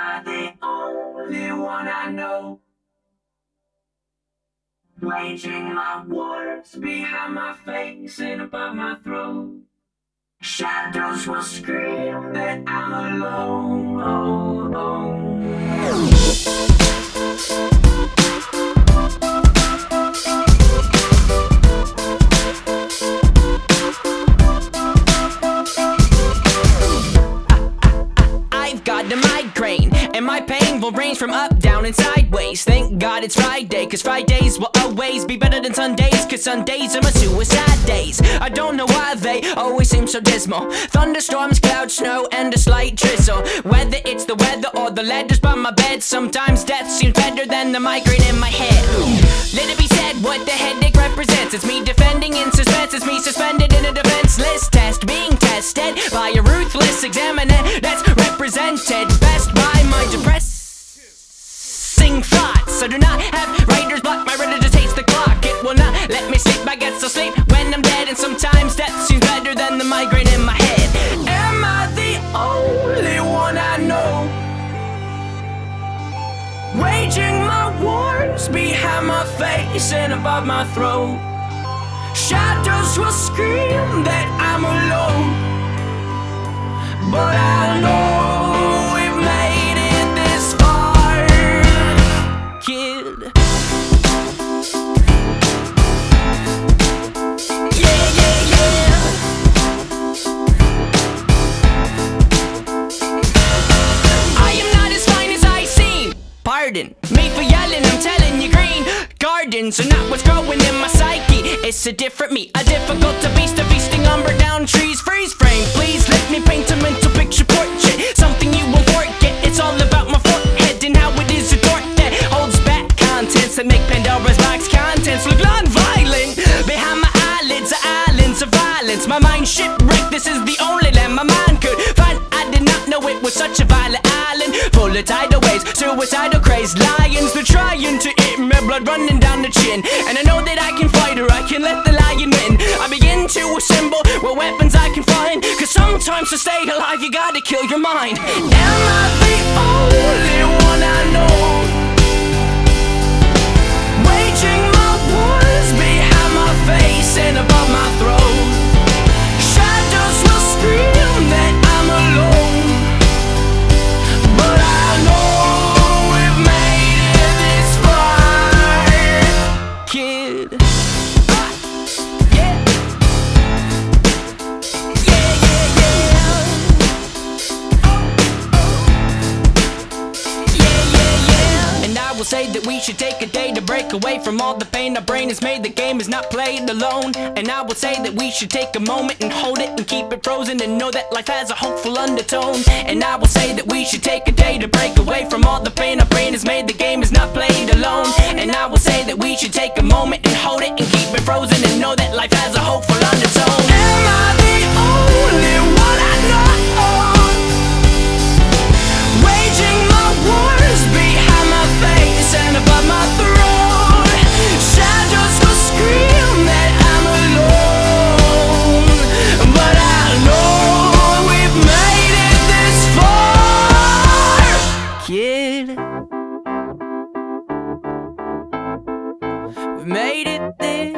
I the only one I know? Waging my wars behind my face and above my throat. Shadows will scream that I'm alone. Oh, migraine, and my pain will range from up, down, and sideways. Thank God it's Friday, cause Fridays will always be better than Sundays, cause Sundays are my suicide days. I don't know why they always seem so dismal. Thunderstorms, cloud, snow, and a slight drizzle. Whether it's the weather or the letters by my bed, sometimes death seems better than the migraine in my head. Let it be said what the headache represents. It's me defending in suspense, it's me suspended let me sleep, I get so sleep when I'm dead, and sometimes death seems better than the migraine in my head. Am I the only one I know? Waging my wars behind my face and above my throat. Shadows will scream that I'm alone. But I Pardon me for yelling, I'm telling you, green gardens are not what's growing in my psyche. It's a different me, a difficult to beast, a feasting umber down trees. Freeze frame, please let me paint a mental tidal waves, suicidal crazed lions. They're trying to eat me, blood running down the chin. And I know that I can fight or I can let the lion win. I begin to assemble what weapons I can find. Cause sometimes to stay alive, you gotta kill your mind. Am I say that we should take a day to break away from all the pain our brain has made. The game is not played alone. And I will say that we should take a moment and hold it and keep it frozen and know that life has a hopeful undertone. And I will say that we should take a day to break away from all the pain our brain has made. The game is not played alone. And I will say that we should take a moment and hold it and keep it frozen and know that life has a hopeful undertone. made it this